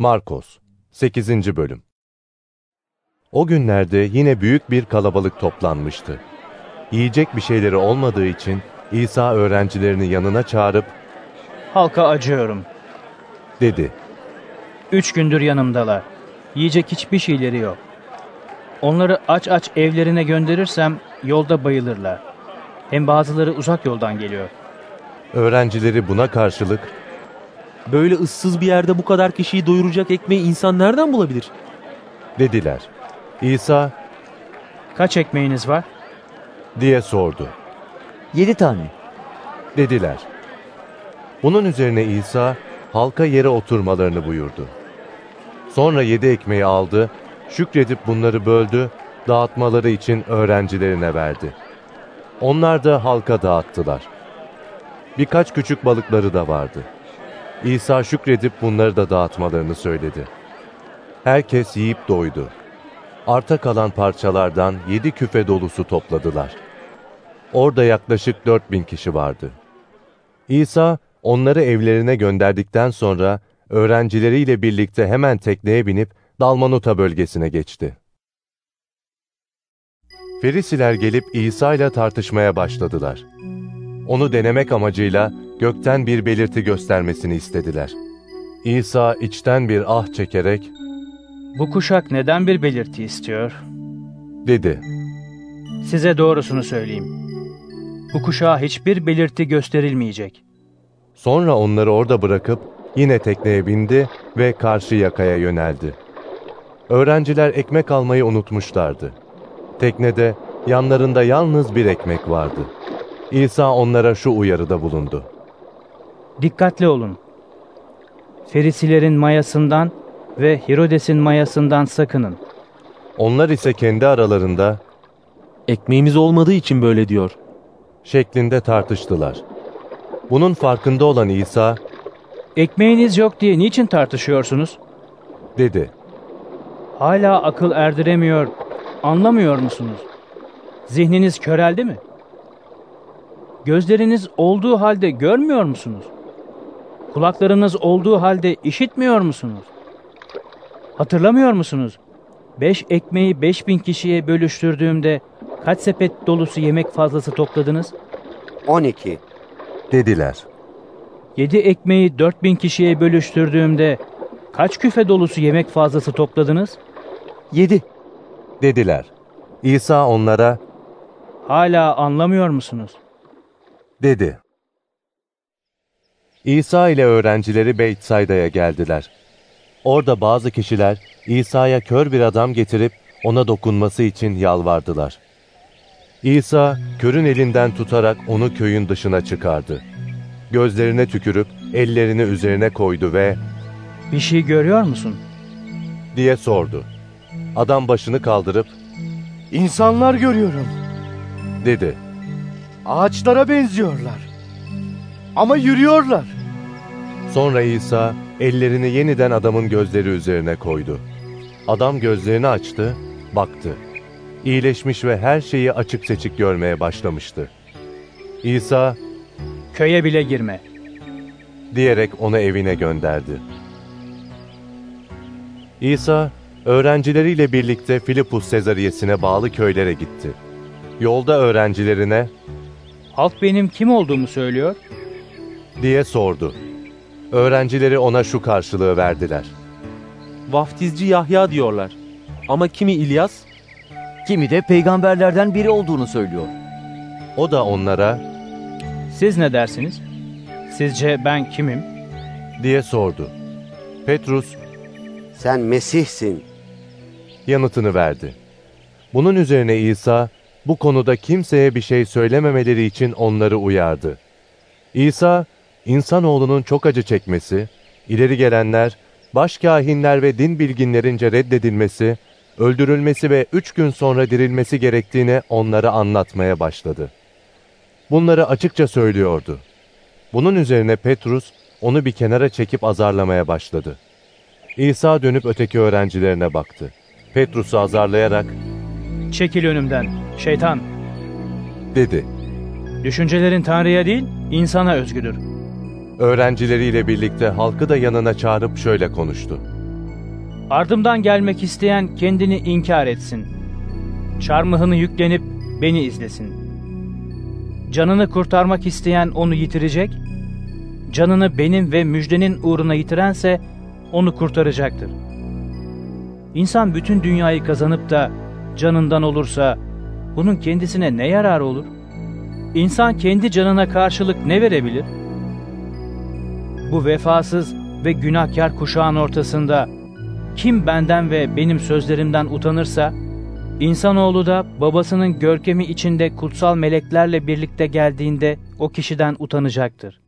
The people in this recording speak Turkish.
Markos 8. Bölüm O günlerde yine büyük bir kalabalık toplanmıştı. Yiyecek bir şeyleri olmadığı için İsa öğrencilerini yanına çağırıp Halka acıyorum. dedi. Üç gündür yanımdalar. Yiyecek hiçbir şeyleri yok. Onları aç aç evlerine gönderirsem yolda bayılırlar. Hem bazıları uzak yoldan geliyor. Öğrencileri buna karşılık Böyle ıssız bir yerde bu kadar kişiyi doyuracak ekmeği insan nereden bulabilir? dediler. İsa Kaç ekmeğiniz var? diye sordu. Yedi tane. Dediler. Bunun üzerine İsa halka yere oturmalarını buyurdu. Sonra yedi ekmeği aldı, şükredip bunları böldü, dağıtmaları için öğrencilerine verdi. Onlar da halka dağıttılar. Birkaç küçük balıkları da vardı. İsa şükredip bunları da dağıtmalarını söyledi. Herkes yiyip doydu. Arta kalan parçalardan yedi küfe dolusu topladılar. Orada yaklaşık dört bin kişi vardı. İsa onları evlerine gönderdikten sonra öğrencileriyle birlikte hemen tekneye binip Dalmanuta bölgesine geçti. Ferisiler gelip İsa ile tartışmaya başladılar. Onu denemek amacıyla gökten bir belirti göstermesini istediler. İsa içten bir ah çekerek Bu kuşak neden bir belirti istiyor? dedi. Size doğrusunu söyleyeyim. Bu kuşağa hiçbir belirti gösterilmeyecek. Sonra onları orada bırakıp yine tekneye bindi ve karşı yakaya yöneldi. Öğrenciler ekmek almayı unutmuşlardı. Teknede yanlarında yalnız bir ekmek vardı. İsa onlara şu uyarıda bulundu. Dikkatli olun. Ferisilerin mayasından ve Herodes'in mayasından sakının. Onlar ise kendi aralarında Ekmeğimiz olmadığı için böyle diyor. şeklinde tartıştılar. Bunun farkında olan İsa Ekmeğiniz yok diye niçin tartışıyorsunuz? dedi. Hala akıl erdiremiyor, anlamıyor musunuz? Zihniniz köreldi mi? Gözleriniz olduğu halde görmüyor musunuz? Kulaklarınız olduğu halde işitmiyor musunuz? Hatırlamıyor musunuz? Beş ekmeği beş bin kişiye bölüştürdüğümde kaç sepet dolusu yemek fazlası topladınız? 12. Dediler. Yedi ekmeği dört bin kişiye bölüştürdüğümde kaç küfe dolusu yemek fazlası topladınız? 7. Dediler. İsa onlara Hala anlamıyor musunuz? dedi. İsa ile öğrencileri Beytsayda'ya geldiler. Orada bazı kişiler İsa'ya kör bir adam getirip ona dokunması için yalvardılar. İsa körün elinden tutarak onu köyün dışına çıkardı. Gözlerine tükürüp ellerini üzerine koydu ve Bir şey görüyor musun? diye sordu. Adam başını kaldırıp İnsanlar görüyorum. dedi. Ağaçlara benziyorlar. Ama yürüyorlar. Sonra İsa ellerini yeniden adamın gözleri üzerine koydu. Adam gözlerini açtı, baktı. İyileşmiş ve her şeyi açık seçik görmeye başlamıştı. İsa Köye bile girme. diyerek onu evine gönderdi. İsa, öğrencileriyle birlikte Filipus Sezariyesine bağlı köylere gitti. Yolda öğrencilerine Halk benim kim olduğumu söylüyor. Diye sordu. Öğrencileri ona şu karşılığı verdiler. Vaftizci Yahya diyorlar. Ama kimi İlyas? Kimi de peygamberlerden biri olduğunu söylüyor. O da onlara Siz ne dersiniz? Sizce ben kimim? diye sordu. Petrus Sen Mesih'sin. yanıtını verdi. Bunun üzerine İsa bu konuda kimseye bir şey söylememeleri için onları uyardı. İsa, insanoğlunun çok acı çekmesi, ileri gelenler, başkâhinler ve din bilginlerince reddedilmesi, öldürülmesi ve üç gün sonra dirilmesi gerektiğini onlara anlatmaya başladı. Bunları açıkça söylüyordu. Bunun üzerine Petrus onu bir kenara çekip azarlamaya başladı. İsa dönüp öteki öğrencilerine baktı. Petrus'u azarlayarak Çekil önümden, şeytan. dedi. Düşüncelerin Tanrı'ya değil, insana özgüdür. Öğrencileriyle birlikte halkı da yanına çağırıp şöyle konuştu. Ardımdan gelmek isteyen kendini inkar etsin. Çarmıhını yüklenip beni izlesin. Canını kurtarmak isteyen onu yitirecek, canını benim ve müjdenin uğruna yitirense onu kurtaracaktır. İnsan bütün dünyayı kazanıp da canından olursa bunun kendisine ne yararı olur? İnsan kendi canına karşılık ne verebilir? Bu vefasız ve günahkar kuşağın ortasında kim benden ve benim sözlerimden utanırsa, insanoğlu da babasının görkemi içinde kutsal meleklerle birlikte geldiğinde o kişiden utanacaktır.